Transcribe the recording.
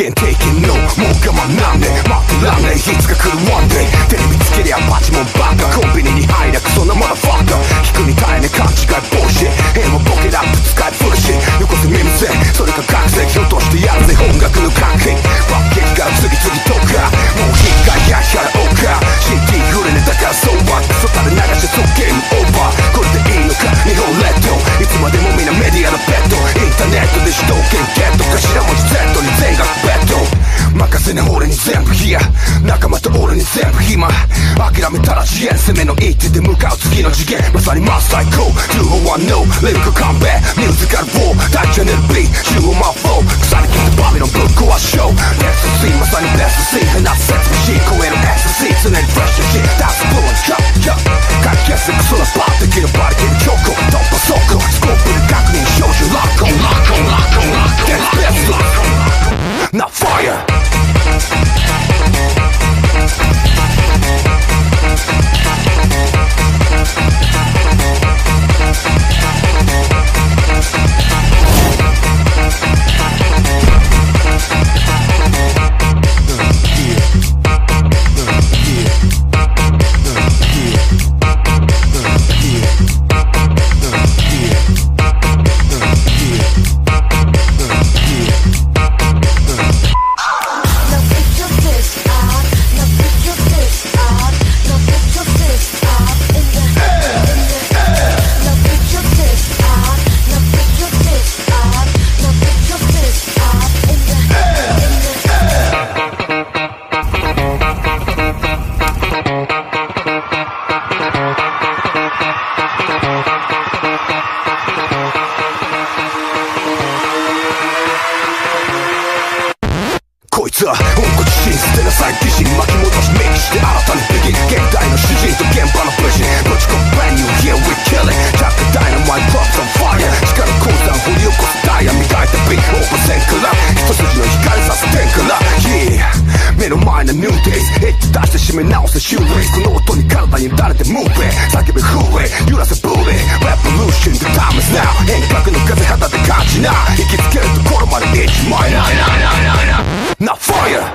can't take it no もう我慢なんね待ってらんねい。つか来る one day テレビつけりゃバチモンバカ。コンビニに入りゃせね俺に全部冷や。仲間と俺に全部暇。諦めたら次元。攻めの一手で向かう次の次元。まさにマス最高201 no レルクカンペミュージカルウォー大チャンネル B 15マフォー腐りこいつは温故知新捨てなさい疑心巻き戻しメイクして新たに begin 現代の主人と現場の武士ぶち込む brand new here we kill it ジャックダイナマイト props on fire 力鉱山掘り起こすダイヤ磨いたビーオープン線から一筋の光させてんから Yeah 目の前の new days エッチ出して締め直せシューレイこの音に体に打れて move it 叫べフーウェイ揺らせ bullet revolution the time is now. 変革の風肌で感じな引きつけるところまで一枚ないなななな Now fire!